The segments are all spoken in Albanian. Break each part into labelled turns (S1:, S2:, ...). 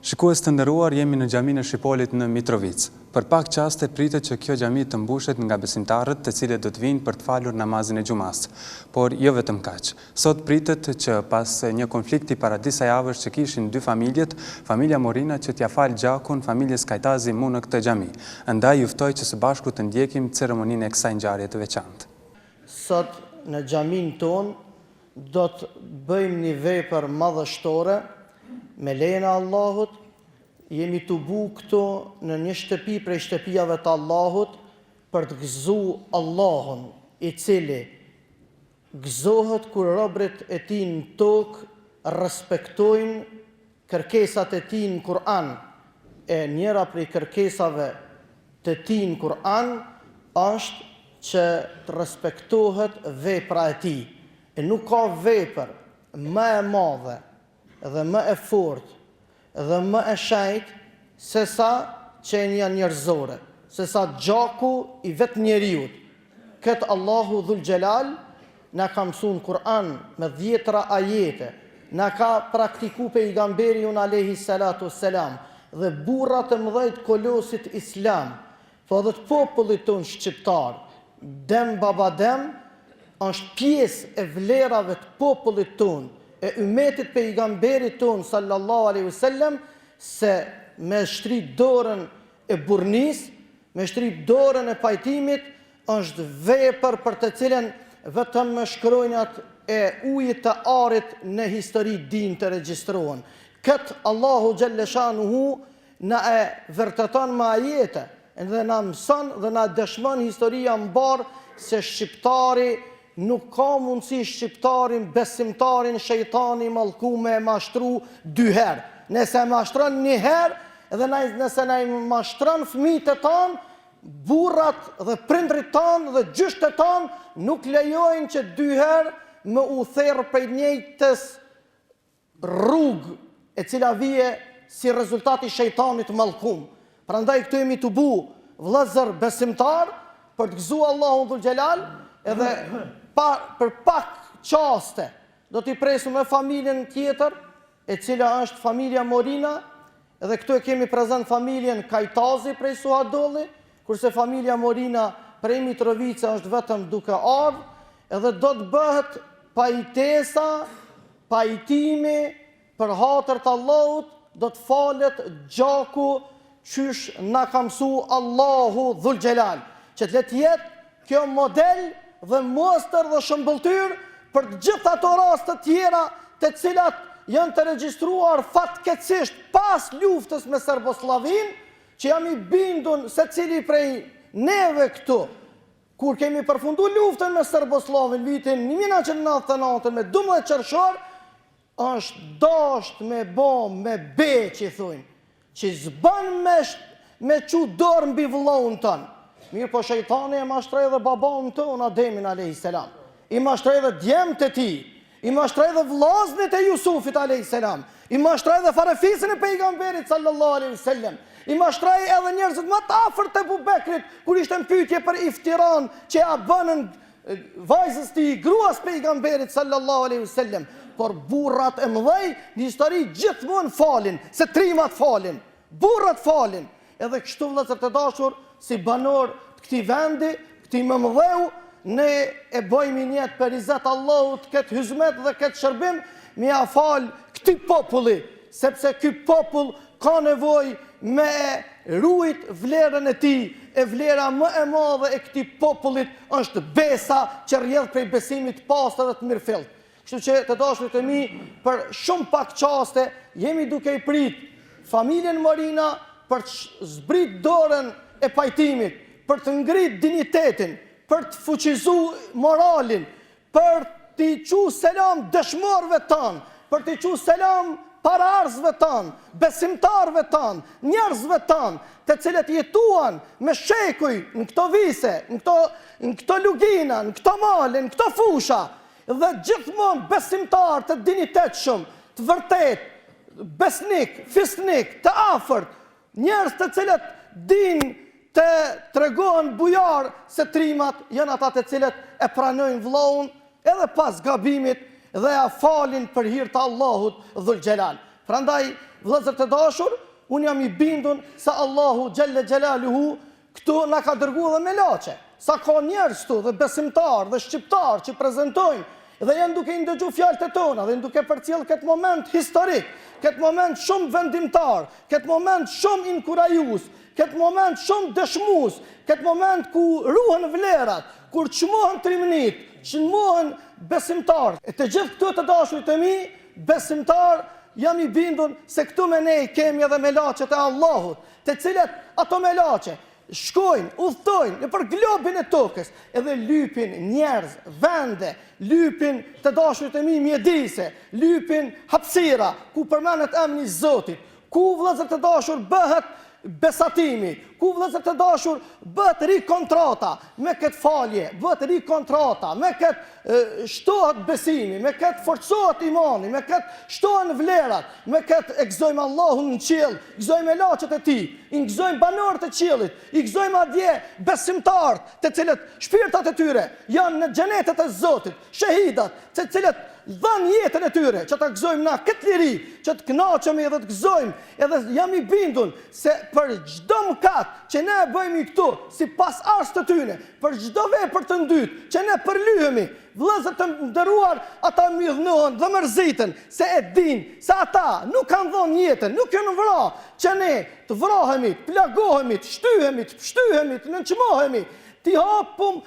S1: Shikues të nderuar, jemi në Xhaminë e Shipolit në Mitrovicë. Për pak çaste pritet që kjo xhami të mbushet nga besimtarët të cilët do të vijnë për të falur namazin e xhumasë. Por jo vetëm kaq. Sot pritet që pas një konflikti para disa javësh që kishin dy familjet, familja Morina që t'ia falë gjakun familjes Kajtazi mu në këtë xhami. Ndaj ju ftoj që së bashku të ndjekim ceremoninë e kësaj ngjarje të veçantë.
S2: Sot në xhaminë tonë Do të bëjmë një vepër madhështore, me lejen e Allahut, jemi tubu këtu në një shtëpi prej shtëpijave të Allahut për të gëzu Allahun, i cili gëzohet kur robërit e tij në tokë respektojnë Kërkesat e Tij në Kur'an, E njëra prej kërkesave të Tij në Kur'an është që të respektohet vepra e Tij. E nuk ka vepër më e madhe dhe më e fortë dhe më e shenjtë sesa qenia njerëzore, sesa gjaku i vetë njeriut, Këtë Allahu Dhul Xhelal na ka mësu në Kur'an me dhjetëra ajete, na ka praktiku Pejgamberi jonë Alejhi Selatu Ves Selam dhe burrat e mëdhej të kolosit islam, po edhe të popullit tonë shqiptar, den baba den, është pjesë e vlerave të popullit tonë, e ymetit Pejgamberit tonë Sallallahu Alejhi Vesellem se me shtri dorën e burrnisë Me shtri dorën e pajtimit është vepër për të cilën vetëm me shkronjat e ujit të arit në histori dinë të regjistrohen. Këtë Allahu xhelle shanuhu na e vërteton me ajete dhe na mëson dhe na e dëshmon historia mbarë se shqiptari Nuk ka mundësi shqiptarin besimtarin shejtani i mallku me e mashtru dy her nëse e mashtron një her dhe nëse na e mashtron fëmijët e tanë burrat dhe prindërit tanë dhe gjysht e tanë nuk lejojnë që dy her me u ther prej njëjtës rrugë e cila vije si rezultat i shejtanit t'mallkum. Prandaj këtu jemi tubu vëllezër besimtar për të gëzuar Allahun dhul xhelal edhe për pak çaste do t'i presim me familjen tjetër e cila është familja Morina Edhe këtu e kemi prezent familjen Kajtazi prej Suhadolli, kurse familja Morina prej Mitrovice është vetëm duke ardhë, edhe do të bëhet pajtesa, pajtimi, për hatër të Allahut do të falet gjaku qysh na ka mësu Allahu Dhul Xhelal, që le të jetë Kjo model dhe mostër dhe shëmbëlltyrë për të gjithë ato raste tjera të cilat janë të regjistruar fatkeqësisht pas luftës me Serbosllavin, që jam i bindun secili prej neve këtu, kur kemi përfundu luftën me Serbosllavin vitin një mijë e nëntëqind e nëntëdhjetë e nëntë me dymbëdhjetë qershor, Është dasht me ba me be që i thojnë që s'ban me çu dorë mbi vëllaun tonë mirëpo shejtani e mashtroi edhe babaun tonë Ademin alejhi selam i mashtroi edhe djemtë e tij i mashtroi edhe vllaznitë e Jusufit alejhi selam i mashtroi edhe farefisin e pejgamberit sallallahu alejhi ve sellem i mashtroi edhe njerëzit më të afërt t'Ebu Bekrit kur ishte në pyetje për iftiranë që ia bënë vajzës tij gruas pejgamberit sallallahu alejhi ve sellem por burrat e mëdhej në histori gjithmonë falin se trimat falin burrat falin edhe kështu vëllezër të dashur si banorë të këtij vendi këtij mëmëdheu ne e bëjmë nijet për izet Allahut këtë hyzmet dhe këtë shërbim me ia fal këtij populli sepse ky popull ka nevojë me rujt vlerën e tij, e vlera më e madhe e këtij populli është besa që rrjedh prej besimit të pastër dhe të mirëfilltë. Kështu që të dashurit e mi, për shumë pak çaste jemi duke i prit familjen Morina për të zgjat dorën e pajtimit, për të ngrit dinjitetin, për të fuqizu moralin, Për t'i çu selam dëshmorëve tanë, për t'i çu selam paraardhësve tanë, besimtarëve tanë, njerëzve tanë, të cilët jetuan me shekuj në këto vise, në këto në këto lugina, në këto male, në këto fusha dhe gjithmonë besimtarë të dinitetshëm, të vërtetë, besnikë, fisnikë, të afërt, Njerëz të cilët dinë të tregohen bujar se trimat janë ata të cilët e pranojnë vëllaun edhe pas gabimit dhe ia falin për hir të Allahut Dhul Xhelal. Prandaj, vëllezër të dashur, unë jam i bindun se Allahu Xhelle Xhelaluhu Këtu na ka dërgu edhe melaqe. Sa ka njerëz këtu dhe besimtarë dhe shqiptarë që prezentojnë dhe janë duke i ndëgju fjalët e tona dhe janë duke përcjellë këtë moment historik, këtë moment shumë vendimtar, këtë moment shumë inkurajues, këtë moment shumë dëshmues, këtë moment ku ruhen vlerat, kur çmohen trimnitë, çmohen besimtarët. E të gjithë këtu të dashurit e mi, besimtarë, jam i bindun se këtu me ne kemi edhe melaqet e Allahut, të cilat ato melaqe shkojnë, udhëtojnë nëpër globin e tokës edhe lypin njerëz, vende, lypin të dashurit e mi mjedise, lypin hapësira ku përmendet emni i Zotit, ku vëllezër të dashur bëhet besatimi, ku vëllezër të dashur bëhet rikontrata me këtë falje, bëhet rikontrata me këtë Shtohet besimi, me këtë forcohet imani, me këtë shtohen vlerat, me këtë e gëzojmë Allahun në qiell, gëzojmë melaqet e tij, i gëzojmë banorët e qiellit, i gëzojmë atje besimtarët të cilët shpirtat e tyre janë në xhenetet e Zotit, shehidat të cilët dhanë jetën e tyre që ta gëzojmë na këtë liri, që të kënaqemi edhe të gëzojmë edhe jam i bindun se për çdo mëkat që ne e bëjmë këtu si pasardhës të tyne, Për çdo vepër të ndytë që ne përlyhemi, vëllezër të nderuar, ata hidhnohen dhe mërziten, se e dinë se ata nuk kanë dhënë jetën, nuk janë vra që ne të vrahemi, të plagohemi, të shtyhemi, të pshtyhemi, të nënçmohemi, t'i hapum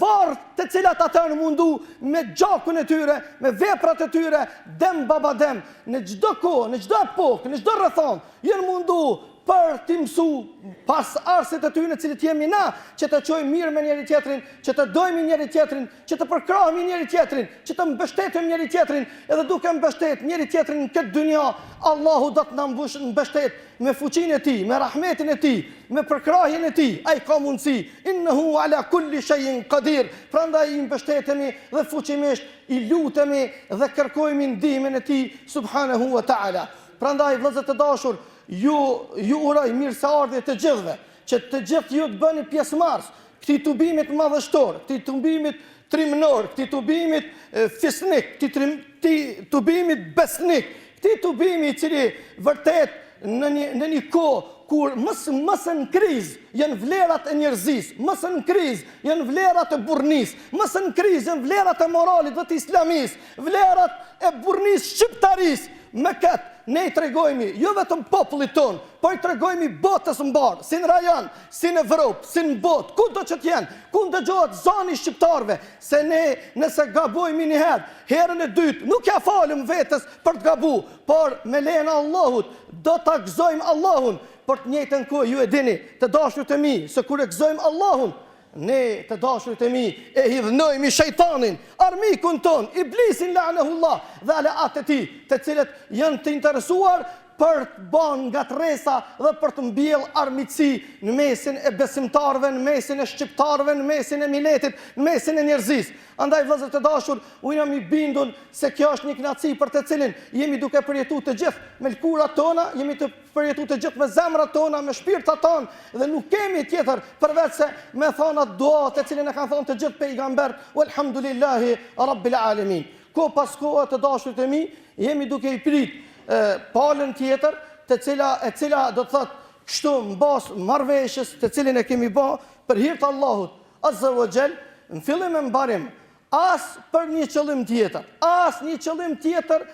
S2: varrë të cilat ata janë mundu me gjakun e tyre, me veprat e tyre, dem baba dem, në çdo kohë, në çdo epokë, në çdo rrethanë, janë mundu për t'i mësu pasardhësit e tyne cilët jemi na, që të çojmë mirë me njëri-tjetrin, që të dojmi njëri-tjetrin, që të përkrahmi njëri-tjetrin, që të mbështetim njëri-tjetrin, edhe duke mbështet njëri-tjetrin në këtë dynja, Allahu do të na mbështet me fuqinë e Tij, me rahmetin e Tij, me përkrahjen e Tij, Ai ka mundësi, innehu ala kulli shejin kadir, prandaj i mbështetemi dhe fuqimisht i lutemi dhe kërkojmi ndihmën e Tij, subhanehu wa ta'ala. Prandaj, vëllezër të dashur, u ju uroj mirëseardhje të gjithëve, që të gjithë ju të bëni pjesëmarrës këtij tubimit madhështor, këtij tubimit trimënor, këtij tubimit fisnik, këtij tubimit besnik, këtij tubimi i cili vërtet në një kohë kur mëse në krizë janë vlerat e njerëzisë, mëse në krizë janë vlerat e burrnisë, mëse në krizë janë vlerat e moralit dhe të islamisë, Vlerat e burrnisë shqiptarisë me këtë ne i tregojmi jo vetëm popullit tonë, po i tregojmi botës së mbarë, si në rajon, si në Evropë, si në botë, kudo që të jenë, ku ndëgjohet zani i shqiptarëve, se ne nëse gabojmi një herë, herën e dytë nuk ja falum vetes për të gabu, por me lejen e Allahut do ta gëzojmë Allahun, por të njëjtën kohë ju e dini, të dashurt e mi, se kur e gëzojmë Allahun, Ne, të dashurit e mi, e hidhnojmi shejtanin, armikun tonë, iblisin la'anehullah dhe aleatët e tij, të cilët janë të interesuar për të ba ngatrresa dhe për të mbjell armiqësi në mesin e besimtarëve, në mesin e shqiptarëve, në mesin e miletit, në mesin e njerëzisë. Andaj vëllezër të dashur, u jam i bindun se kjo është një kënaqësi për të cilin jemi duke përjetu të gjithë, me lëkurat tona jemi të përjetu të gjithë me zemrat tona, me shpirtat tonë dhe nuk kemi tjetër përveçse me thonë atë dua të cilën e kanë thonë të gjithë pejgamberët, Elhamdulillahi Rabbil Alamin. Ka pas kohë të dashurit e mi, jemi duke i prit palën tjetër, të cila e cila do të thotë kështu mbas marrëveshjes të cilën e kemi bë për hir të Allahut Azza wa Jall, në fillim e mbarim As për një qëllim tjetër. As një qëllim tjetër,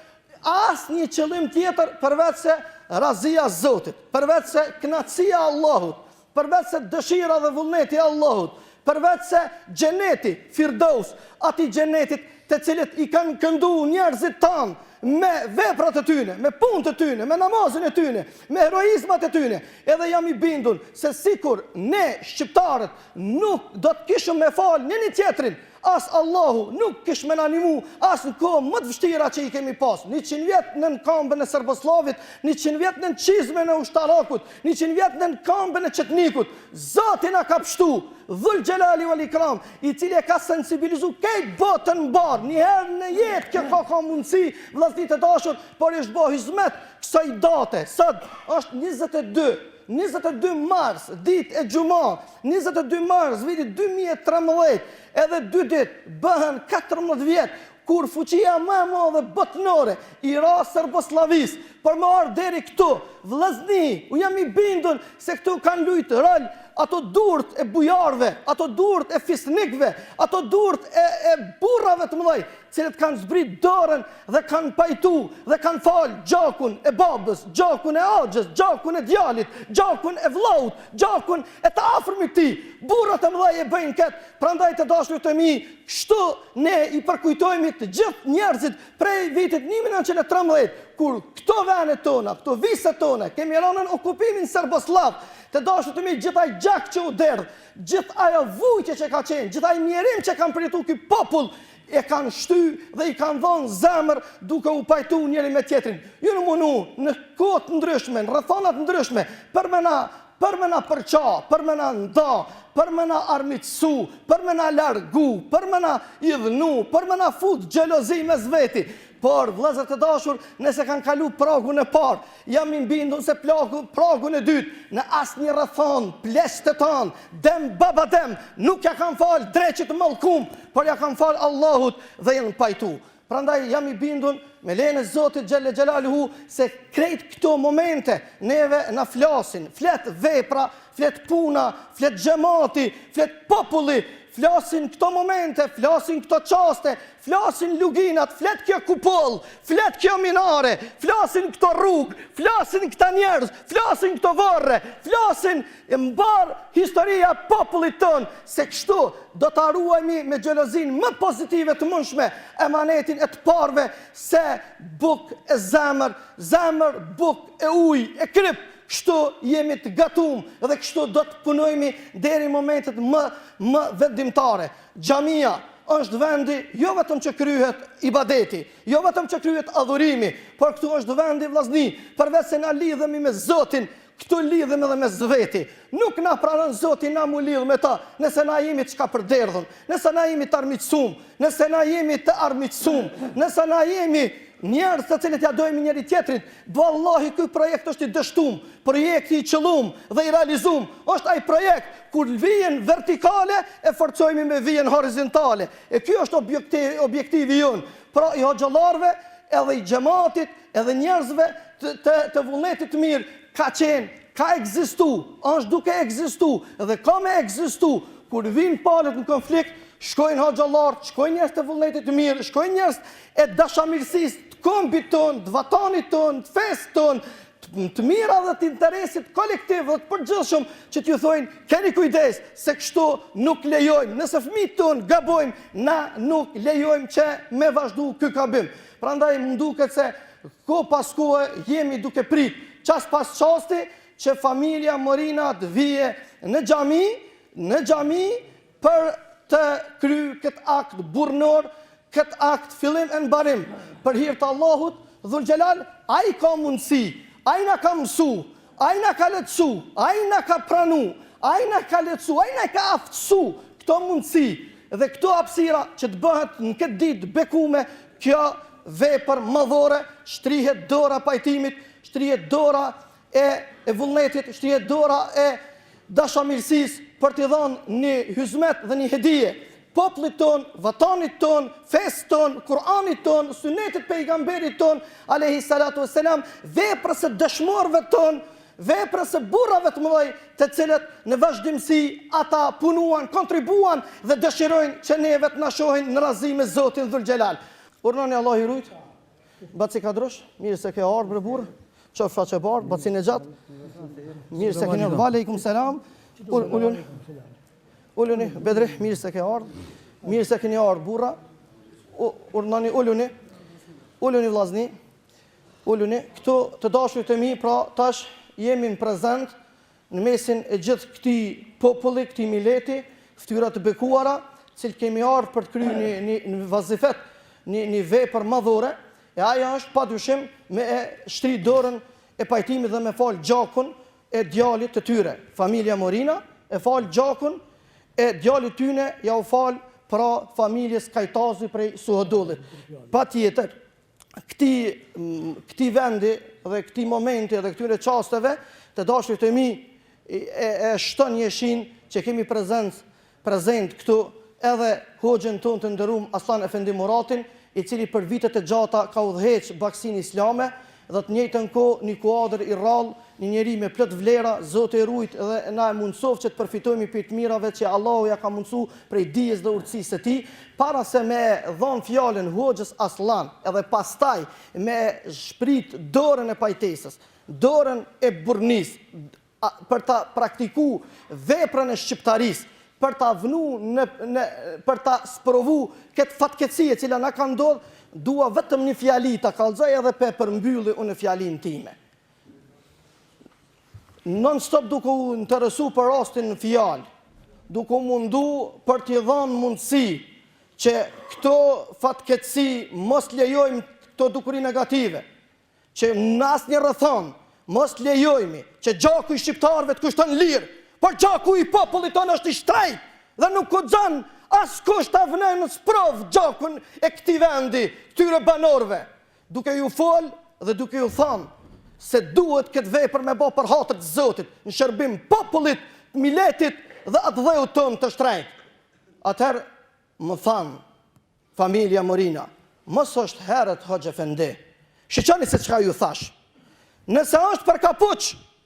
S2: as një qëllim tjetër përveç se razia e Zotit, përveç se kënaqësia e Allahut, përveç se dëshira dhe vullneti i Allahut, përveç se xheneti Firdaus, atij xhenetit të cilit i kanë këndu njerëzit tanë, me veprat e tyne, me punët e tyne, me namazin e tyne, me heroizmat e tyne, edhe jam i bindun se sikur ne shqiptarët Nuk do të kishëm me falë njëni tjetrin, as Allahu nuk kish me na nimu as në kohë më të vështira që i kemi pas, njëqind vjet nën kambën e serbosllavit, njëqind vjet nën çizmen e ushtarakut, njëqind vjet nën kambën e çetnikut. Zoti na ka pështu, Dhul Xhelali ual Ikram, i cili e ka sensibilizu kejt botën mbarë, njëherë në jetë kjo ka ka mundësi, vllazni të dashur, por i është bo hyzmet kësaj date, sot është njëzet e dy, Njëzet e dy mars, ditë e xhuma, njëzet e dy mars i vitit dy mijë e trembëdhjetë, edhe dy ditë bëhen katërmbëdhjetë vjet kur fuqia më e madhe botnore i ra Serbosllavisë për me ardh deri këtu, vllazni, unë jam i bindun se këtu kanë lujt rol ato durt e bujarëve, ato durt e fisnikëve, ato durt e e burrave të mëdhenj, cilët kanë zbrit dorën dhe kanë pajtu dhe kanë fal gjakun e babës, gjakun e axhës, gjakun e djalit, gjakun e vllaut, gjakun e të afërmit tij, burrat e mëdhej e bëjnë këtë, prandaj të dashurit e mi, kështu ne i përkujtojmi të gjithë njerëzit prej vitit një mijë e nëntëqind e trembëdhjetë, kur këto venet tona, këto viset tona, kemi ra nën okupimin serbosllav, të dashurit e mi gjithë ai gjak që u derdh, gjithë ajo vujtje që ka qenë, gjithë ai mjerim që kanë përjetu ky popull, e kanë shty dhe i kanë dhënë zemër duke u pajtu njëri me tjetrin. Janë munu në kohë të ndryshme, në rrethana të ndryshme, për me na për me na përça, për me na nda, për me na armiqësu, për me na largu, për me na idhnu, për me na fut xhelozi mes veti. Por, vëllezër të dashur, nëse kanë kalu pragun e parë, Jam i bindun se plagu, pragun e dytë, në asnjë rrethanë, pleqtë tanë, denbabaden, nuk ja kanë fal dreqit të mallkum, por ja kanë fal Allahut dhe janë pajtu. Prandaj jam i bindun, me lejen e Zotit Xhelle Xhelaluhu, se krejt këto momente neve na flasin, flet vepra, flet puna, flet xhemati, flet populli, flasin këto momente, flasin këto çaste, Flasin luginat, flet kjo kupollë, flet kjo minare, flasin këto rrugë, flasin këta njerëz, flasin këto varre, flasin mbarë historia e popullit tonë, se kështu do ta ruajmë me xhelozinë më pozitive të mundshme emanetin e të parëve se bukë e zemër, zemër, bukë e ujë e kripë, kështu jemi të gatumë dhe kështu do të punojmë deri në momentet më më vendimtare. Xhamia është vendi jo vetëm që kryhet ibadeti, jo vetëm që kryhet adhurimi, por këtu është vendi vllazni, përveç se na lidhemi me Zotin, këtu lidhemi edhe mes veti. Nuk na pranon Zoti na m'u lidh me ta, nëse na jemi të shkapërderdhur, nëse na jemi të armiqësum, nëse na jemi të armiqësum, nëse na jemi Njerëz të cilët ja dojmë njëri tjetrit, vallahi ky projekt është i dështum, projekti i qëllum dhe i realizum është ai projekt kur vijën vertikale e forcojmi me vijën horizontale e ky është objektivi jonë pra i hoxhallarëve edhe i xhematit edhe njerëzve të të vullnetit të mirë ka qenë ka ekzistu është duke ekzistu dhe ka me ekzistu kur vijnë palët në konflikt shkojnë hoxhallarët shkojnë njerëz të vullnetit të mirë shkojnë njerëz e dashamirësisë, të kombit tonë, të vatanit tonë, të fesë tonë, të të mira dhe të interesit kolektiv dhe të përgjithshëm që t'ju thojnë keni kujdes se kështu nuk lejojmë. Nëse fëmijët tonë gabojnë, na nuk lejojmë që me vazhdu ky gabim. Prandaj më duket se kohë pas kohe jemi duke prit çast pas çasti që familja Morina të vije në xhami, në xhami për të kry kët akt burrnor kët akt fillim e mbarim për hir të Allahut Dhul Xhelal ai ka mundësi ai na ka mësu ai na ka lehtësu ai na ka pranu ai na ka lehtësu ai na ka aftësu këto mundësi dhe këto hapësira që të bëhet në këtë ditë bekume kjo vepër madhore shtrihet dora e pajtimit shtrihet dora e e vullnetit shtrihet dora e dashamirësisë për t'i dhanë një hyzmet dhe një hedije popullit tonë, vatanit tonë, fesë tonë, Kur'anit tonë, Sunetit Pejgamberit tonë, alejhi salatu ve selam, veprës së dëshmorëve tonë, veprës së burrave të mëdhenj, të cilët në vazhdimësi ata punuan, kontribuan dhe dëshirojnë që neve të na shohin në razi me Zotin Dhul Xhelal. Urdhnoni Allahu ju rujt. Baci Kadrush, mirë se ke ardh bre burr. Qofsh faqebardh, Baci Nexhat. Mirë se keni Ve alejkum selam. Ulun. Uluni Bedri, mirë se ke ardh. Mirë se keni ardh burra. Urdhnoni uluni. Uluni vllazni. Uluni këtu të dashur të mi, pra tash jemi në prezent Në mesin e gjithë këtij populli, këtij mileti, fytyra të bekuara, të cilët kemi ardhur për të kryer një një një vazifet, një një vepër madhore, e ajo është padyshim me e shtri dorën e pajtimit dhe me fal gjakun e djalit të tyre. Familja Morina e fal gjakun e djalit tyne ja u fal pra familjes Kajtazi prej Suhodollit. Patjetër, këtij vendi dhe këtij momenti dhe këtyre çasteve të dashur të mi, e shton hijeshinë që kemi prezencë prezent këtu edhe hoxhën tonë të nderuam Asllan Efendi Muratin, i cili për vite të gjata ka udhëheq bashkësinë islame dhe në të njëjtën kohë një kuadër i rrallë, një njeri me plot vlera, Zoti e rujt dhe na e mundësoftë që të përfitojmë prej të mirave që Allahu ja ka mundësu prej dijes dhe urtësisë së tij. Para se me e dhanë fjalën Hoxhës Asllan edhe pastaj me e shtri dorën e pajtesës, dorën e burrnisë, për ta praktiku veprën e shqiptarisë, për ta vnu në në për ta sprovu këtë fatkeqësi e cila na ka ndodh, dua vetëm një fjali ta kallzoj edhe pe përmbylli unë fjalinë time. Non stop duke u interesu për rastin në fjalë, duke u mundu për t'i dhanë mundësi që këto fatkeqësi mos lejojmë këto dukuri negative, që në asnjë rrethanë mos lejojmë që gjaku i shqiptarëve të kushtojë lirë, por gjaku i popullit tonë është i shtrejtë dhe nuk guxon askush ta vënë në sprovë gjakun e këtij vendi, këtyre banorëve. Duke ju folë dhe duke ju thanë se duhet këtë vepër me bo për hatër të Zotit, në shërbim të popullit, miletit dhe atdheut tonë të shtrejtë. Atëherë, më thanë, familja Morina, mos është herët Hoxhë Efendi. Shiqoni se çka ju thashë. Nëse është për
S3: kapuç,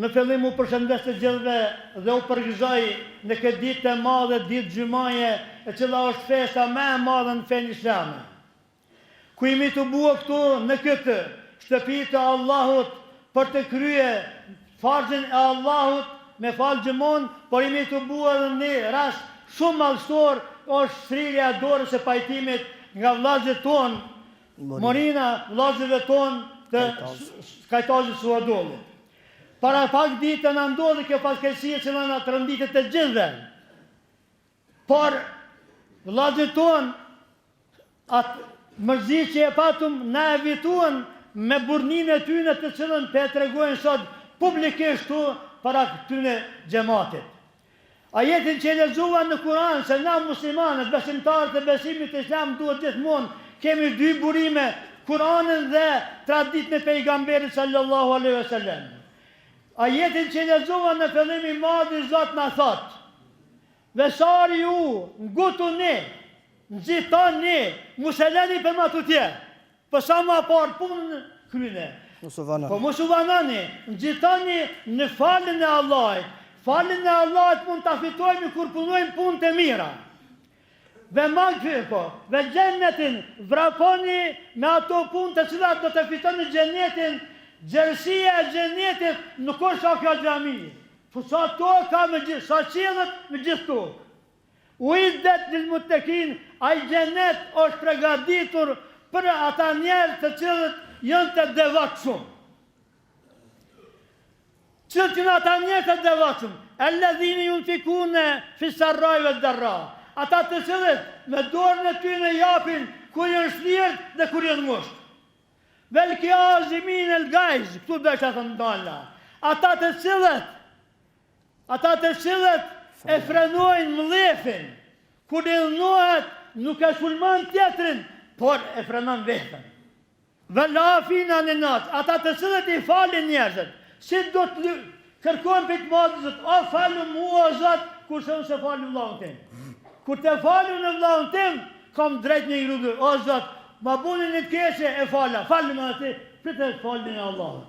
S3: Në fillim u përshëndes të gjithëve dhe u përgëzoj në këtë ditë të madhe, ditë xhymaje, e cila është festa më e madhe në fenë islame. Ku jemi tubue këtu në këtë shtëpi të Allahut për të krye farzin e Allahut, me fal xhymon, por jemi tubue edhe në një rast shumë madhështor, është shtrirja e dorës së pajtimit nga vllazit tonë, Morina, vëllazërve tonë të Kajtazit të Suhodollit. Para pak ditë na ndodhi kjo fatkeqësi e cila na tronditi të gjithëve. Por vllazit tonë atë mërzi që e patëm na evituan me burrninë e tyne të cilën pe tregojnë sot publikisht këtu para këtyne xhematit. Ajetin që lexuam në Kur'an se na muslimanët, besimtarët e besimit të islam duhet gjithmonë kemi dy burime, Kur'anin dhe traditën e Pejgamberit sallallahu alejhi ve selem. Ajetin që lexuam në fillim i madhi Zot na thotë, Ve sariu, ngutuni, nxitoni, mos e lëni për ma tutje. Po sa ma parë punën kryne. Po mos u vanoni, nxitoni në faljen e Allahit. Faljen e Allahit mund ta fitojmë kur punojmë punë të mira. Dhe magfiret, po, dhe xhennetin vraponi me ato punë të cilat do të fitoni xhennetin, gjerësia e xhennetit nuk është sa kjo xhami, po sa tokë ka me gjithë, sa qiejt me gjithë tokë. Uiddet lil-Muttakin, Ai Xhenet është pregatitur për ata njerëz të cilët janë të devotshëm. Cilët janë ata njerëz të devotshëm? Ellezine junfikune fis-serrai ved-darra, Ata të cilët me dorën e tyre japin kur janë shlirtë dhe kur janë ngushtë. Vel-kazimine el-gajz, Këtu desha të ndalna. Ata të cilët Ata të cilët e frenojnë mllefin, kur idhnohet nuk e sulmon tjetrin, por e frenon veten. Vel afine anin nas, ata të cilët i falin njerëzit, si do të kërkojnë prej të Madhit Zot, falum mua o Zot, kurse unë s'e fali vllaun tim. Kur të fal unë vllaun tim, kam drejt me iu drejtu, o Zot, ma boni një të keqe, e fala, falma edhe ti, pritet falja e Allahut.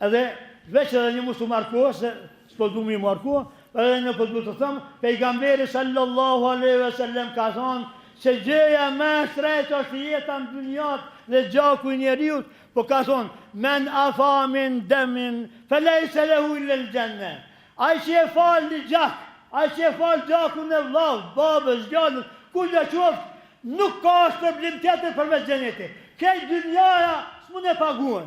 S3: Edhe veç edhe një mos u marr kohë se s'po du me ju marrë kohë, edhe një po du ta thom, pejgamberi sallallahu alejhi ve selem ka thonë, se gjëja ma e shtrejt është jeta në dynjat dhe gjaku i njeriut, po ka thonë, men afa an demin, fe lejse lehu il-lel xhenne. Aj që e falë një gjak, aj që e falë gjakun e vllaut, babës, djalit, kujtdo qoftë, nuk ka shpërblim tjetër përveç xhenetit. Krejt dynjaja s'mund e paguen.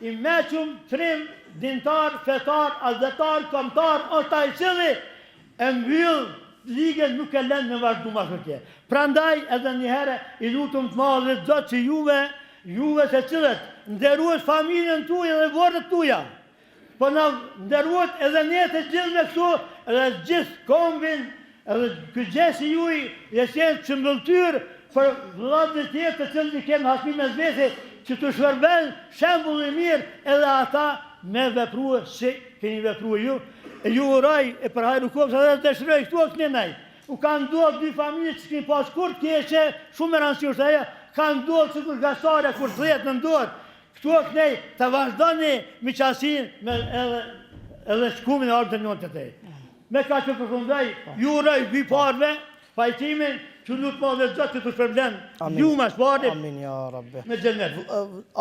S3: I meçëm, trim, dintar, fetar, atdhetar, kombëtar osht ai cili e mbyll ligën, nuk e lën me vazhdu ma tutje. Prandaj edhe një herë i lutum të madhit Zot që juve, juve të cilët nderuat familjen tuaj dhe varret tuaja, po na nderuat edhe ne të gjithëve këtu dhe gjithë kombin Edhe ky gjest i juaj ishte qenë shembëlltyrë për vëllaznit e tjerë të cilët i kanë hasmi mes vete që t'u shërbejë shembull i mirë edhe ata me veprue si keni veprue ju. E ju uroj e për hajr ju qoftë edhe dëshiroj këtu e tutje. Ju kanë ndodhë dy familje që s'kanë pas kurrë të keqe, shumë e rëndësishme është ajo, kanë ndodhë sikur gaçarja kur zëhet nën dorë. Këtu e tutje të vazhdoni miqësinë me edhe edhe shkumin e artë dënimon të tej. Me kaq e përfundoj, ju uroj dy palëve pajtimin, që lus të madhin Zot që të shpërblen, ju
S2: ma s'pari,
S3: në xhenet.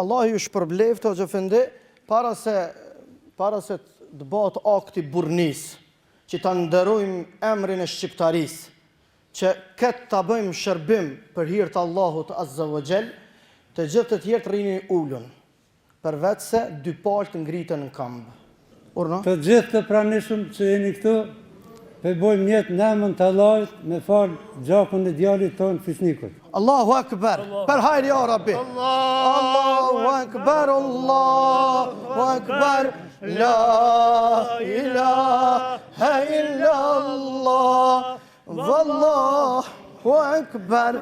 S2: Allahi ju shpërbleftë hoxhë efendi, para se para se të bahet akti burrnisë, që ta nderojmë emrin e shqiptarisë, që këtë ta bëjmë shërbim për hir të Allahut azze ve xhel, të gjithë të tjerë të rrini ulun. Përveçse dy palët t'ngriten në këmbë. Urna.
S4: Të gjithë të pranishëm që jeni këtu, po e bojmë nijet n'emën t'Allahit me fal gjakun e djalit tonë Fisnikut.
S2: Allahu Ekber për hajr ja Rabi Allahu Ekber Allahu Ekber La ilahe illa Allah Vallahu Ekber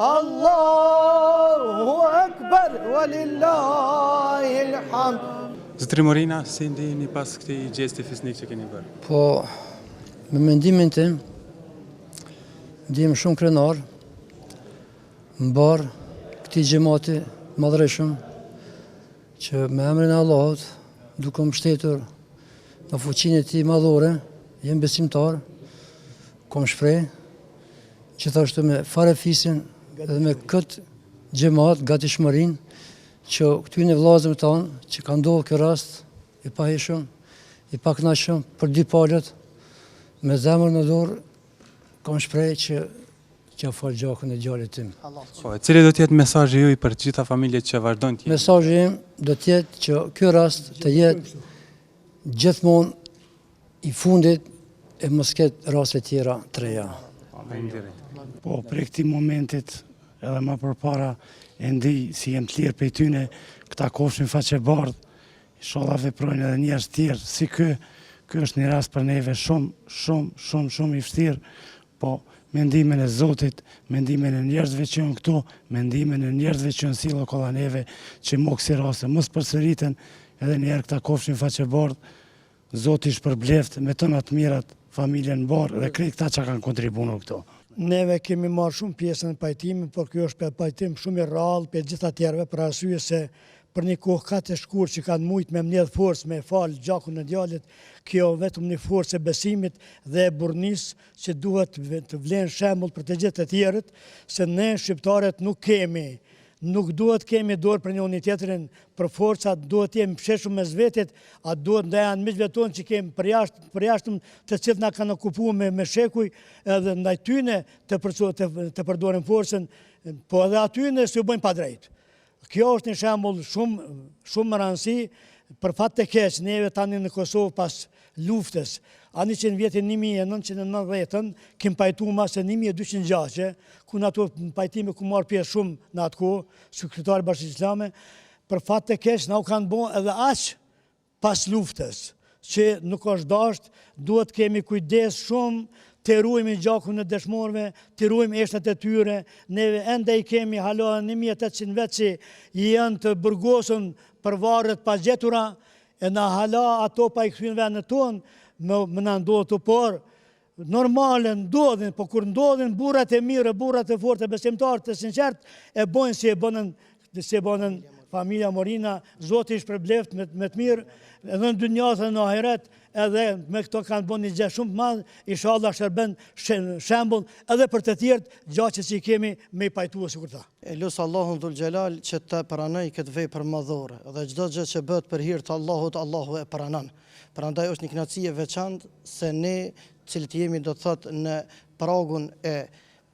S2: Allahu Akbar, walillahi l'hamd.
S1: Zotëri Morina, si ndiheni pas këtij gjesti fisnik që keni bërë?
S5: Po, me mendimin tim, ndihemi shumë krenar, mbarë këtij xhemati madhreshëm, që me emrin e Allahut, duke u mbështetur në fuqinë e tij madhore, jem besimtar, Kom shpreh, gjithashtu me farefisin dhe me këtë xhemat gatishmërinë që këtyne vllazënve tanë që ka ndodhë ky rast i pahijshëm, i paknaqshëm për dy palët me zemër në dorë, kom shpreh që t'ja fal gjakun e djalit tim.
S1: Po, cili do t'jetë mesazhi juaj për gjitha familjet që vazhdojnë t'jenë?
S5: Mesazhi im do t'jetë që kjo rast të jetë gjithmonë I fundit e mos t'ketë raste tjera të reja.
S6: Po, prej këtij momentit edhe ma përpara e ndi se jem të lirë prej tyne, këta kofshin faqebardhë, shtu t'veprojnë edhe njerëz tjerë, si këta. Kjo është një rast për neve shumë, shumë, shumë, shumë i vështirë, po, me ndihmën e Zotit, me ndihmën e njerëzve që janë këtu, me ndihmën e njerëzve që janë sillë okolla neve, që ma kësi raste mos t'përsëriten, edhe një herë këta kofshin faqebardhë, Zoti i shpërbleftë me tëna të mirat familjen mbarë dhe krejt këta ça kanë kontribu këtu.
S7: Neve kemi marrë shumë pjesë në pajtime, por kjo është pajtim shumë i rrallë prej gjitha tjerëve për arsye se për një kohë kaq të shkurtë që kanë mujt me mbledh forcë me falë gjakun e djalit, kjo vetëm një forcë e besimit dhe e burrnisë që duhet të vlen shembull për të gjithë të tjerët se ne shqiptarët nuk kemi
S3: Nuk duhet të kemi dorë për njoni-tjetrin, për forcë, a duhet të jemi t'lëshushëm mes vetit, a duhet ndaj anmiqve tonë që kemi përjashtë, përjashtëm të cilët na kanë okupu me, me shekuj, edhe ndaj tyne të, përcu, të, të përdorim forcën, po edhe atyne s'ju bëjmë padrejt. Kjo është një shembull shumë, shumë me rëndësi, për fat të keq, neve tani në Kosovë pas luftës, ani që n'vjetin një mijë e nëntëqind e nëntëdhjetën, kem pajtu ma se një mijë e dyqind gjaqe, ku në ato pajtime ku ka marrë pjesë shumë në atë kohë, që kryetari Bashkësisë Islame, për fat të keq, na u kanë bo edhe aq pas luftës, që nuk është dashtë, duhet kemi kujdes shumë, të ruajmë gjakun e dëshmorëve, të ruajmë eshnat e tyre, ne ende i kemi hala 1800 vetë që janë të burgosun për varret e pagjetura, E ne hala ato pa i kthy n'vendet tona, me na ndodhë, po, por, normale ndodhin, po kur ndodhin burrat e mirë, burrat e fortë, besimtarët e sinqertë, e bojnë si e bonën si e bonën familja Morina, Zoti i shpërbleftë me, me të mirë, edhe në dynja edhe në ahiret, edhe me këto kanë bo një gjë shumë të madhe, ishalla shërben shembull edhe për të tjertë, gjaqe që i kemi me i pajtu, sikur ta.
S2: E lus Allahun Dhul Xhelal që të pranojë këtë vepër madhore. Dhe çdo gjë që bëhet për hir të Allahut, Allahu e pranon. Prandaj është një kënaqësi e veçantë se ne, të cilët jemi do të thotë në pragun e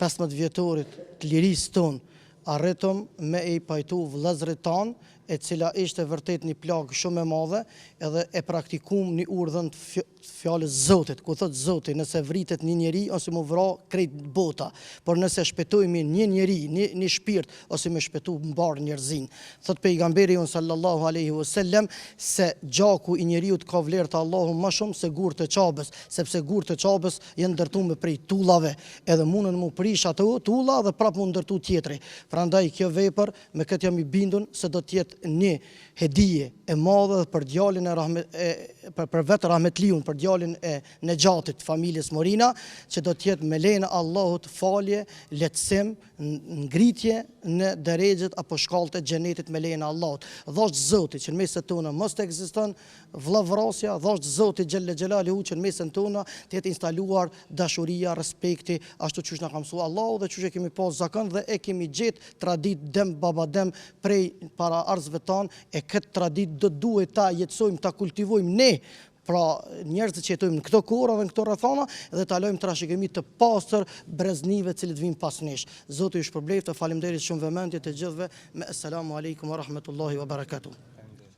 S2: pesëmbëdhjetë vjetorit të lirisë tonë, arritëm me i pajtu vëllezërit tanë, e cila ishte vërtet një plagë shumë e madhe, edhe e praktikuam një urdhën të fjalës Zotit, ku thotë Zoti, nëse vritet një njeri, o si m'u vra krejt bota, por nëse shpetojmi një njeri, një, një shpirt, o si me shpetu mbarë njerëzinë. Thotë pejgamberi jonë sallallahu alejhi ve selem, se gjaku i njeriut ka vlerë te Allahu ma shumë se gurët e Qabes, sepse gurët e Qabes janë ndërtu me prej tullave, edhe munen m'u prish ato tulla dhe prap m'u ndërtu tjetri. Prandaj kjo vepër Me këtë jam i bindun se do të jetë një hedije e madhe dhe për djalin e për, për vetë Rahmetliun, për djalin e Nexhatit, familjes Morina, që do të jetë me lejen e Allahut falje, lehtësim, ngritje në derexhet apo shkallët e xhenetit me lejen e Allahut. Dhashtë Zoti që në mesin tonë mos të ekziston, vëllavrasja, dhashtë Zoti xhelle xhelaluhu që në mesin tonë të jetë instaluar dashuria, respekti, ashtu qysh na ka mësu Allahu dhe qysh e kemi pas zakon dhe e kemi gjetë traditë denbabaden prej paraardhësve tanë e këtë traditë duhet ta jetësojmë ta kultivojmë ne pra njerëzit që jetojmë në këto kohëra dhe në këto rrethana dhe ta lojmë trashëgim të pastër breznive të cilët vijnë pas nesh. Zoti ju shpërbleftë, faleminderit shumë për vëmendje të gjithëve me Esselamu Alejkum Wa Rahmetullahi Wa Barakatuh.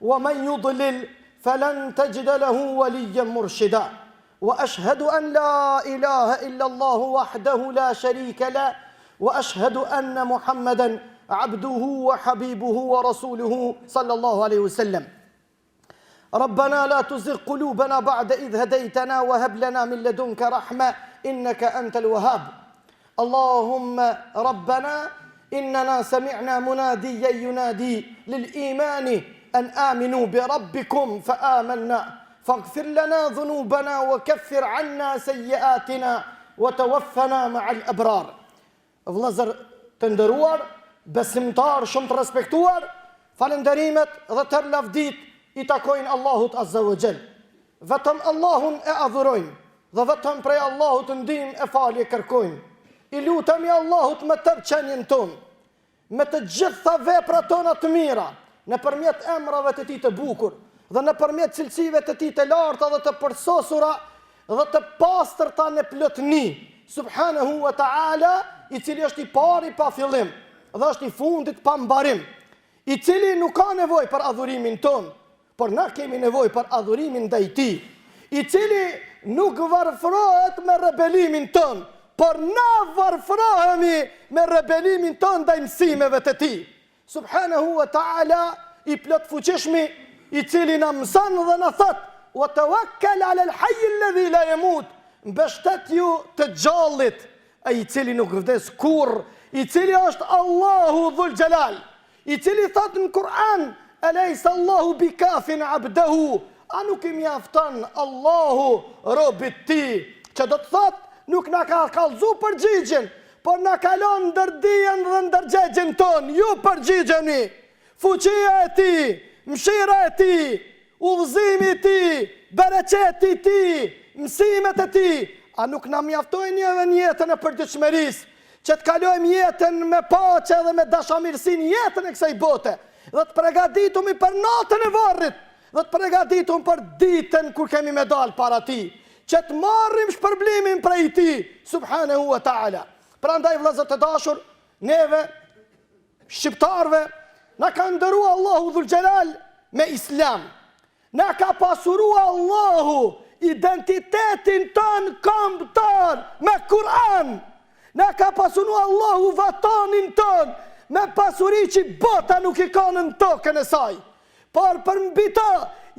S2: ومن يضلل فلن تجد له وليا مرشدا واشهد ان لا اله الا الله وحده لا شريك له واشهد ان محمدا عبده وحبيبه ورسوله صلى الله عليه وسلم ربنا لا تزغ قلوبنا بعد إذ هديتنا وهب لنا من لدنك رحمة إنك أنت الوهاب اللهم ربنا إننا سمعنا مناديا ينادي للإيمان أن آمنوا بربكم فآمنا فاغفر لنا ذنوبنا وكفر عنا سيئاتنا وتوفنا مع الأبرار فلزر تندروار بسمتار شمت رسبكتوار فلندريمت ذتر لفديت i takojnë Allahut Azza wa Jell. Vetëm Allahun e adhurojmë, dhe vetëm prej Allahut ndihmë e falje kërkojmë. I lutemi Allahut me tërë qenien tonë, me të gjitha veprat tona të mira, nëpërmjet emrave të Tij të bukur dhe nëpërmjet cilësive të Tij të larta dhe të përsosura dhe të pastërta në plotni, Subhanehu wa Ta'ala, i cili është i pari pa fillim dhe është i fundit pa mbarim, i cili nuk ka nevojë për adhurimin tonë, Por na kemi nevojë për adhurimin ndaj Tij, i cili nuk varfërohet me rebelimin tonë, por na varfërohemi me rebelimin tonë ndaj mësimeve të Tij. Subhanehu wa ta'ala, i Plotfuqishmi, i cili na mëson dhe na thotë, Wa tawakkal 'ala al-hayy alladhi la yamut, Mbështetju të Gjallit, Ai i cili nuk vdes kurrë, i cili është Allahu Dhul Xhelal. I cili thotë në Kur'an, Elejse Allahu bi kafin abdehu, a nuk i mjafton Allahu robit të Tij, që do të thotë, nuk na ka kallëzu përgjigjen, por na ka lënë ndërdijen dhe ndërgjegjen tonë, ju përgjigjeni! Fuqia e Tij, mëshira e Tij, udhëzimi i Tij, bereqeti i Tij, mësimet e Tij, a nuk na mjaftojnë neve në jetën e përditshmerisë, që të kalojmë jetën me paqe dhe me dashamirësi në jetën e kësaj bote dhe të pregaditumi për natën e varrit dhe të pregaditumi për ditën kur kemi me dalë para tij, që të marrim shpërblimin prej tij, subhanehu wa ta'ala. Prandaj vëllezër të dashur, neve, shqiptarve, na ka nderu Allahu Dhul Xhelal me islam. Na ka pasuru Allahu identitetin tonë kombëtar me Kur'an! Na ka pasuru Allahu vatanin tonë me pasuri që bota nuk i ka nën tokën e saj! Por përmbi të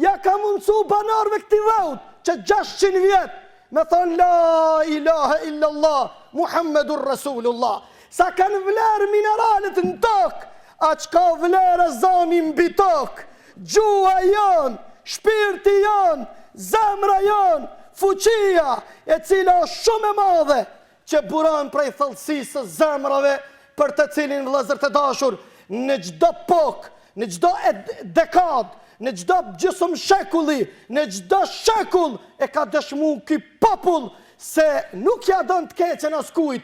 S2: ja ka mundësu banorëve këtij vaut që gjashtëqind vjet me thonë La ilahe illallah Muhammedun Rasulullah! Sa kanë vlerë mineralet në tokë, aq ka vlerë ezani mbi tokë. Gjuha jonë, shpirti jonë, zemra jonë, fuqia, e cila shumë e madhe, që buron prej thellësisë së zemrave për të cilin vëllezër të dashur, në çdo epokë, në çdo dekadë, në çdo gjysmë shekulli, në çdo shekull e ka dëshmu ky popull se nuk ia don të keqen askujt,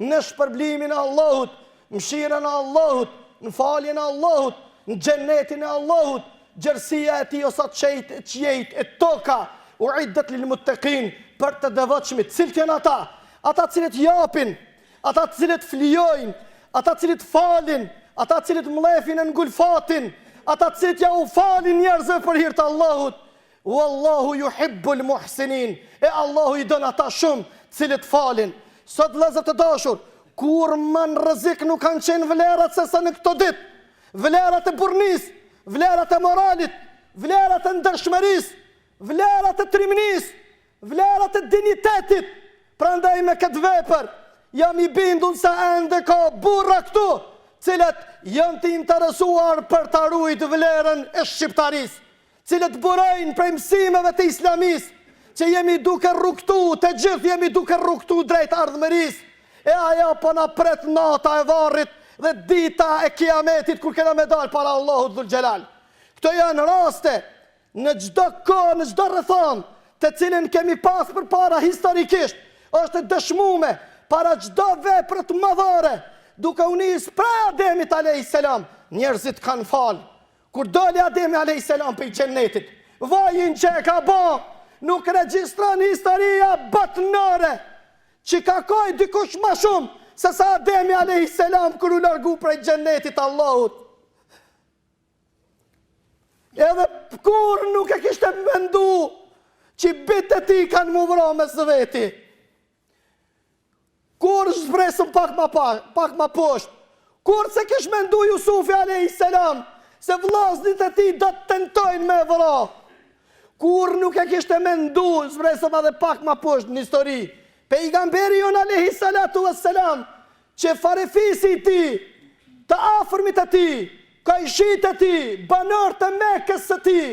S2: Në shpërblimin e Allahut, mëshirën e Allahut, në faljen e Allahut, në xhennetin e Allahut, gjerësia e tij o sa qiejt e qiejt e toka uiddet lil muttaqin për të devotshmit. Cilët janë ata? Ata cilët japin, ata cilët flijojnë, ata cilët falin, ata cilët mllefin e ngulfatin, ata cilët ja u falin njerëzve për hir të Allahut, Wallahu yuhibbul muhsinin, e Allahu i don ata shumë të cilët falin. Sot vëllezër të dashur, kurrë më në rrezik nuk kanë qenë vlerat sesa në këto ditë. Vlerat e burrnisë, vlerat e moralit, vlerat e ndershmërisë, vlerat e trimnisë, vlerat e dinjitetit. Prandaj me këtë vepër jam i bindun se ende ka burra këtu, të cilët janë të interesuar për ta ruajt vlerën e shqiptarisë. cilat burojnë prej mësimeve të islamisë që jemi duke rrugëtu, të gjithë jemi duke rrugëtu drejt ardhmërisë, e ajo po na pret nata e varrit dhe dita e kiametit kur kena me dalë para Allahut Dhul Xhelal. Këto janë raste në çdo kohë, në çdo rrethanë, të cilën kemi pas përpara historikisht, është e dëshmume para çdo vepre të madhore, duke u nis prej Ademit alejhi selam, njerëzit kanë falë. Kur doli Ademi alejhi selam prej Xhennetit, vajin që e ka ba, nuk regjistron historia botnore që ka kajt dikush ma shum se sa Ademi alejhi selam kur u largu prej Xhennetit Allahut. Edhe kurr nuk e kishte mendu që bit e tij kanë mu vra mes veti. Kur zbresëm pak ma pa, pak ma poshtë, kurr s'e kish mendu Jusufi alejhi selam, se vllaznit e tij do të tentojnë me e vra. Kurr nuk e kishte mendu, zbresëm edhe pak ma poshtë në histori, pejgamberi jonë alejhi salatu ue selam, që farefisi i tij, të afërmit e tij, kojshit e tij, banorët e Mekës së tij,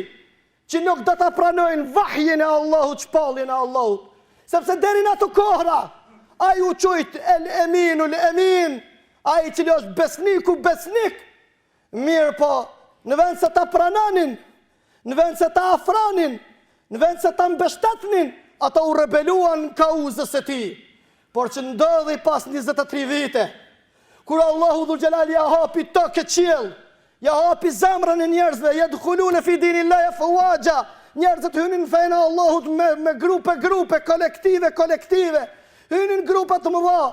S2: që nuk do ta pranojnë vahjin e Allahut, shpalljen e Allahut, sepse deri në ato kohëra ai u quajt el eminul emin, ai i cili është besniku besnik. Mirëpo, në vend se ta pranonin, në vend se ta afronin, në vend se ta mbështetnin, ata u rebeluan kauzës së tij. Por ç'ndodhi pas njëzet e tri vite, kur Allahu Dhul Xhelali ja hapi tokë e qiell, ja hapi zemrën e njerëzve, jedhulune fi dinil-lahi efuaxha, njerëzit hynin në fenë e Allahut me, me grupe grupe, kolektive, kolektive, hynin grupe të mëdha,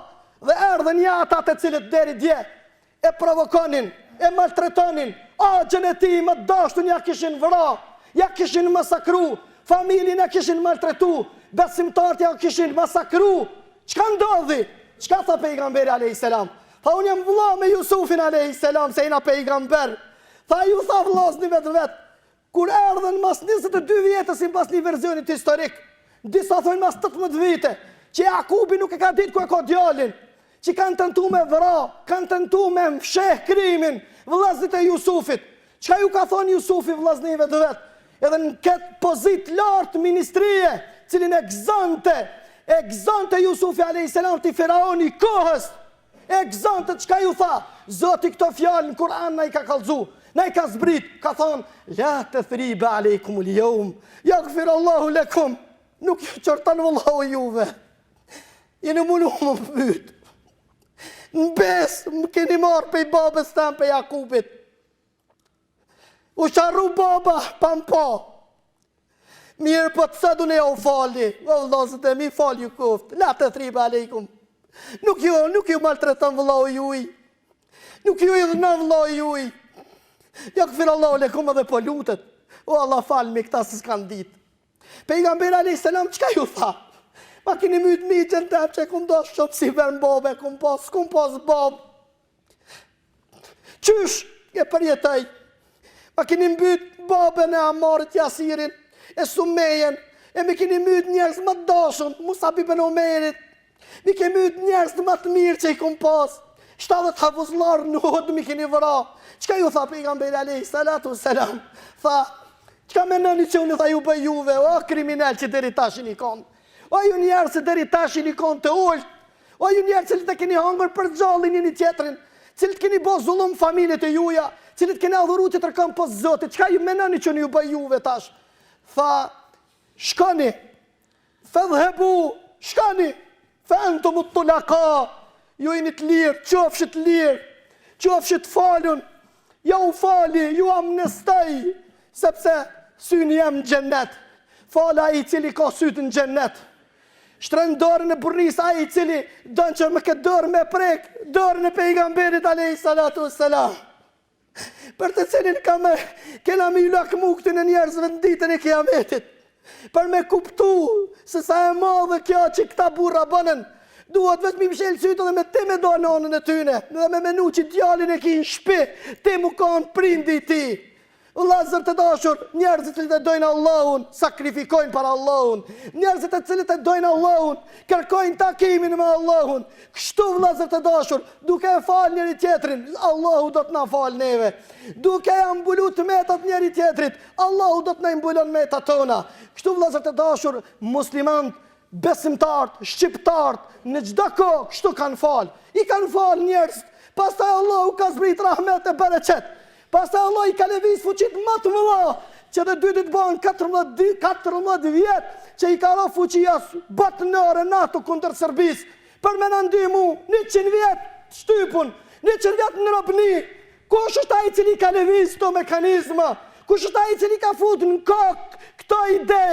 S2: dhe erdhen ja ata të cilët deri dje, e provokonin, e maltretonin, axhën e tij më të dashtun ja kishin vra, ja kishin masakru, familjen e kishin maltretu, besimtarët ja kishin masakru. Çka ndodhi? Çka tha pejgamberi alejhi selam? Tha unë jam vëlla me Jusufin alejhi selam se jena pejgamber. Tha ju tha vllaznive të vet, Kur erdhën mas njëzet e dy vjetës sipas një versionit historik, disa thonë mas tetëmbëdhjetë vite, që Jakubi nuk e ka ditë ku e ka djalin, që kanë tentu me vra, kanë tentu me fsheh krimin vëllaznit e Jusufit. Çka ju ka thonë Jusufi vëllaznive të vet, edhe në këtë pozitë lartë ministrie, cilën e gëzonte, e gëzonte Jusufi alejhi selam te Firaoni i kohës, E gëzonte, çka ju tha Zoti këto fjalë në Kur'an na i ka kallzu, na i ka zbrit, ka thonë la tathriba alejkum el yawm yaghfir Allahu lakum. Nuk ju qorton vëllau juve. Jeni munu me m'myt. Në besë më keni marrë pej babës tem pej Jakubit. U sharru baba, pa më pa. Mirëpo tash ça, du me jau fal, o vllaznit e mi, falë ju koftë, la tethribe alejkum. Nuk ju, nuk ju maltreton vëllau juj, nuk ju idhnon vëllau juj. Jagfirullahu lekum edhe po lutet, o Allah falmi këta se s'kanë ditë. Pejgamberi alejhi selam, çka ju tha? Ma kini myt mixhën tem që e kum dashtë si për babë, e kum pas, kum pas babë. Qysh e përjetoi? Ma kini mbyt babën e Amarit Jasirin, e Sumejen, e mi kini myt njerëzt ma të dashun, Musab ibn Umejrin, mi kini myt njerëzt ma të mirë që i kom pas, 70 hafuzlar n'Uhud mi kini vra, çka ju tha pejgamberi alejhi salatu uesselam, tha, çka menoni që unë tash ju boj juve, o kriminelë që deri tash jeni konë, o ju njerëz që deri tash jeni konë të ulët, O ju njerëz cilët e keni hangër për s'gjalli njëni tjetrin, cilët keni bo zullum familjet e juja, cilët keni adhuru tjetërkon pos zotit, çka ju menoni që unë ju bëj juve tash? Tha, shkoni, idhhebu, shkoni, fe entumu tulaka, ju jeni të lirë, qofshit të lirë, qofshit të falun, jau fali, ju amnestoj, sepse synimi jem xhennet, fal ai i cili ka sytë në xhennet, Shtren dorën e burrnisë ai i cili don që me këtë dorë me prek dorën e Pejgamberit alejhi salatu ves selam. Për të cilin ka me ia lakmu këtë njerëzve në ditën e kiametit. Për me kuptu se sa e madhe kjo që këta burra bonën, duhet veç me i mshel sytë dhe me u ti me u da n'anën e tyne, dhe me menu që djalin e ki në shpi, ti me u kanë prindi i tij. Vëllezër të dashur, njerëzit të cilët e dojnë Allahun, sakrifikojnë për Allahun. Njerëzit të cilët e dojnë Allahun, kërkojnë takimin me Allahun. Kështu vëllezër të dashur, duke e fal njëri tjetrin, Allahu do të na fal neve. Duke ja mbulu të metat njëri tjetrit, Allahu do të na i mbulon metat tona. Kështu vëllezër të dashur, muslimanët besimtarët, shqiptarët, në çdo kohë kështu kanë fal. I kanë fal njerëzit. Pastaj Allahu ka zbrit rahmet e bereqet. Pastaj Allahu i ka lëviz fuqitë ma të mëdha që edhe dy ditë bahen katërmbëdhjetë vjet që i ka ra fuqia botnore nato kundër Serbisë për me na ndihmu njëqind vjet shtypun njëqind vjet në robni kush është ai i cili i ka lëviz këto mekanizma kush është ai i cili i ka fut në kokë këto ide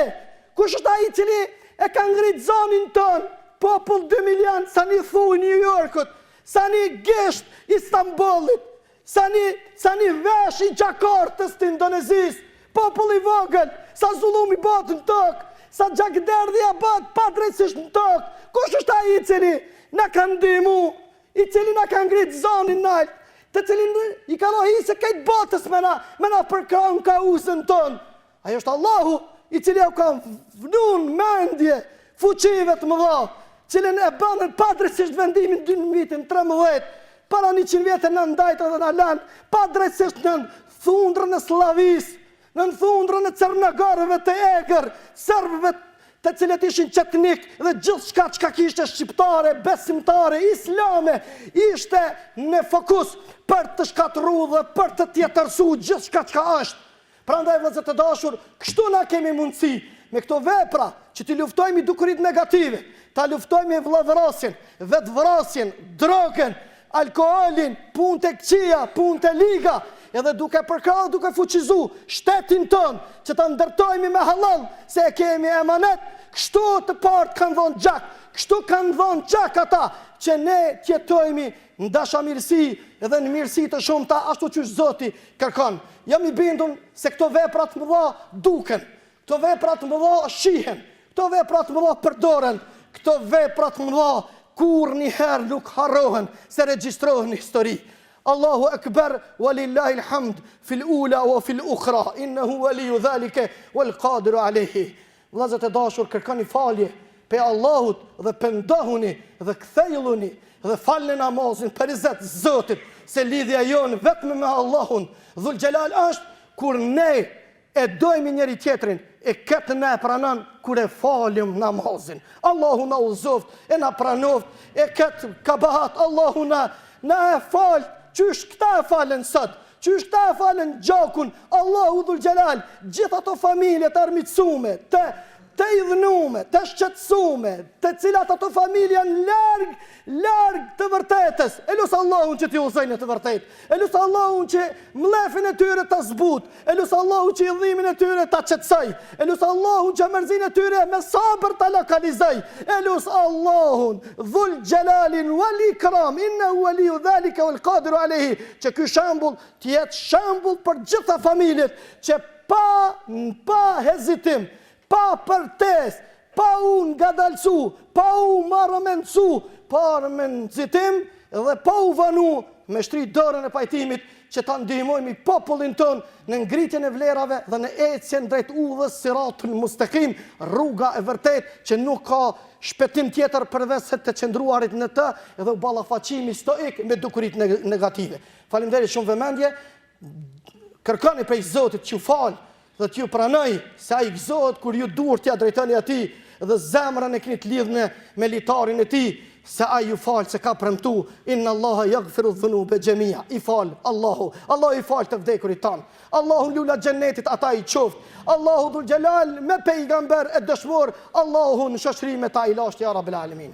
S2: kush është ai i cili e ka ngrit zonin ton popull dy milion sa një thu i New Yorkut sa një gisht i Stambollit Sa ni, sa ni vesh i Xhakartës të Indonezisë, popull i vogël, sa zullum i bohet në tokë, sa gjakderdhja bohet padrejtësisht në tokë, kush është ai i cili na ka ndihmu, i cili na ka ngrit zonin nalt, i cili i kallxoi kësaj botës me na, me na përkrahë në kauzën tonë. Ai është Allahu, i cili jau ka vnu n' mendje fuqive të mëdha, cilën e banën padrejtësisht vendimin dhe në vitin 13, para 100 vjete na ndajtën dhe na lanë, padrejtësisht nën thundrën e Sllavisë, nën thundrën e cernagorëve të egër, serbëve të cilët ishin çetnikë dhe gjithçka çka kishte shqiptare, besimtare, islame, ishte në fokus për të shkatru dhe për të tjetërsu gjithçka çka është. Prandaj vëllezër të dashur, kështu na kemi mundësi, me këto vepra, që t'i luftojmi dukuritë negative, ta luftojmi vëllavrasjen, vetëvrasjen, drogën, alkoolin, punët e këqija, punët e liga, edhe duke përkrahë, duke fuqizu, shtetin tonë, që ta ndërtojmi me hallall, se e kemi emanet, kështu të parët kanë dhonë gjak, kështu kanë dhonë gjak ata, që ne t'jetojmi në dashamirësi edhe në mirësi të shumta ashtu qysh Zoti kërkon. Jam i bindun se këto vepra të mëdha duken, këto vepra të mëdha shihen, këto vepra të mëdha përdoren, këto vepra të mëdha kurrnjëherë nuk harrohen se regjistrohen në histori. Allahu Akbar walillahil hamd fil ula wa fil ukhra innahu waliyu dhalika wal qadiru alayhi Vëllezër të dashur kërkoni falje pej Allahut dhe pendohuni dhe kthjelluni dhe falni namazin për rizat Zotit se lidhja jonë vetëm me Allahun Dhul Xhelal është kur ne e dojmi njëri tjetrin e këtë na e pranon kur e falim namazin Allahu na udhëzoft e na pranoft e këtë kabahat Allahu na na e falt qysh këta e falen sot Qysh kta e falën gjakun Allahu dhul xhelal gjithë ato familje të armiqësume të të idhnume të shqetësume të cilat ato familje janë larg larg të vërtetës e lus Allahun që t'i udhëzojë në të vërtetë e lus Allahun që mllefin e tyre ta zbutë e lus Allahun që idhimin e tyre ta qetësojë E lus Allahun që mërzinë e tyre me sabër ta lokalizojë. E lus Allahun, Dhul Xhelalin wal Ikram, innehu waliu dhalika wal qadiru alejhi, që ky shembull të jetë shembull për gjitha familjet që pa pa hezitim, pa përtesë, Pa u ngadalsu, pa u marramendsu por me nxitim dhe pa u vanu me shtri dorën e pajtimit që ta ndihmojmi popullin tonë në ngritjen e vlerave dhe në ecjen drejt udhës Siratul Mustekim, rruga e vërtetë që nuk ka shpëtim tjetër përveç se të qëndruarit në të dhe u ballafaqimi stoik me dukuritë negative. Faleminderit shumë vëmendje. Kërkoni prej Zotit t'ju falë dhe t'ju pranoj, se ai gëzohet kur ju durt ja drejtoni atij dhe zemrën e keni të lidhme me litarin e tij, se ai ju fal se ka premtu, inna Allaha yaghfiru dhunube jami'a, i fal Allahu, Allahu i fal të vdekurit tan. Allahu lula xhennetit ata i çoft. Allahu dhul xhelal me pejgamber e dëshmor, Allahu në shoqëri me ta i lashtë ja rabel alamin.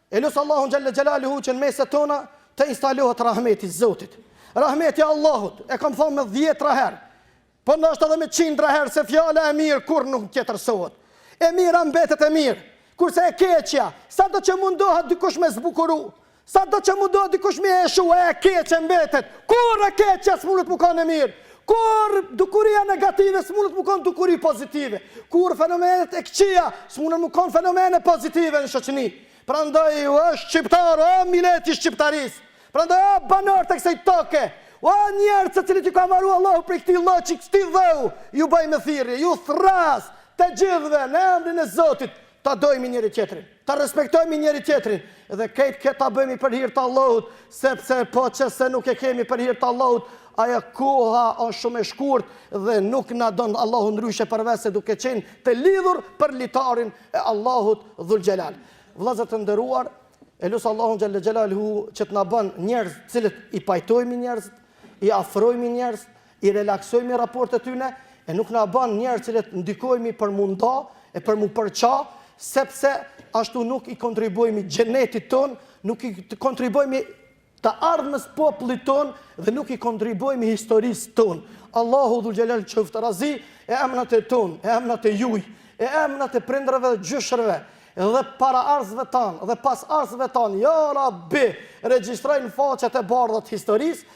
S2: E lus Allahun xhelle xhelaluhu që në meset tona të instalohet rahmeti i Zotit. Rahmeti i Allahut, e kam than me dhjetra herë. Po ndoshta edhe me qindra herë se fjala e mirë kurrë nuk tjetërsohet. E mira mbetet e mirë. Kurse e keqja, sa do që mundohet dikush me zbukuru, sa do që mundohet dikush me hjeshu, e keqja mbetet. Kurrë e keqja s'mundet mu kan e mirë. Kurrë dukuria negative s'munet mu konë dukuri pozitive. Kurrë fenomenet e këqija s'munën mu konë fenomene pozitive në shoqni. Prandaj, o shqiptarë, o milet i shqiptarisë, prandaj o banorë të kësaj toke, o njerëz të cilit ju ka maru Allahu prej këtij lloçi, këtij dheu, ju bajmë thirrje, ju thras, të gjithëve, në emrin e Zotit, ta dojmi njëri-tjetrin, ta respektojmi njëri-tjetrin dhe krejt këtë ta bëjmi për hir të Allahut, sepse po qe se nuk e kemi për hir të Allahut, ajo koha është shumë e shkurtë dhe nuk na don Allahu ndryshe përveç se duke qenë të lidhur për litarin e Allahut Dhul Xhelal. Vëllezër të nderuar, e lus Allahun Xhelle Xhelaluhu që të na ban njerëz të cilët i pajtojmi njerëzit, i afrojmi njerëzit, I relaksojmi raportet tyne e nuk na ban njerz cilët ndikojmi për mu nda e për mu përça sepse ashtu nuk i kontribojmi xhenetit ton nuk i kontribojmi të ardhmes popullit ton dhe nuk i kontribojmi historis ton Allahu dhul xhelal qoftë razi e emnat e ton e emnat e juj e emnat e prindërve dhe gjyshrve dhe paraardhsve tan dhe pasardhsve tan ja rabbi regjistroji n'faqet e bardha të historis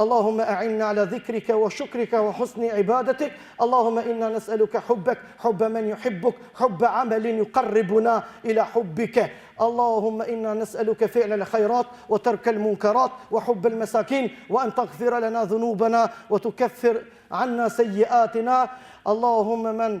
S2: اللهم أعنا على ذكرك وشكرك وحسن عبادتك اللهم إنا نسألك حبك حب من يحبك حب عمل يقربنا إلى حبك اللهم إنا نسألك فعل الخيرات وترك المنكرات وحب المساكين وأن تغفر لنا ذنوبنا وتكفر عنا سيئاتنا اللهم من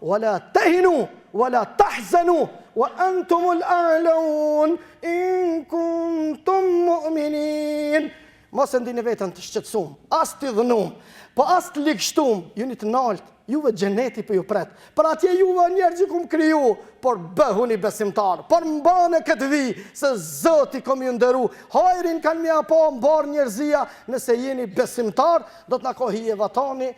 S2: Wala tahinu wala tahzanu wa antum al-a'laun in kuntum mu'minin. Mos e ndini veten të shqetësum, as t'idhnum, po as të ligshtum, ju jeni të nalt, juve xheneti po ju pret. Për atje juve njerëz kum kriju, por bëhuni besimtar. Por mbane këtë vij se Zoti ko m'ju nderu. Hajrin kanë m'ja pa mbar njerëzia, nëse jeni besimtar, do të
S8: na ko hije vatani,